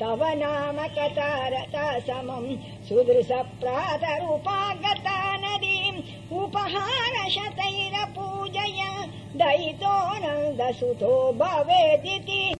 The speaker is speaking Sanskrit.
तव नाम कतारता समम् सुदृशप्रातरूपागता नदीम् उपहारशतैरपूजय दयितो नन्दसुतो भवेदिति।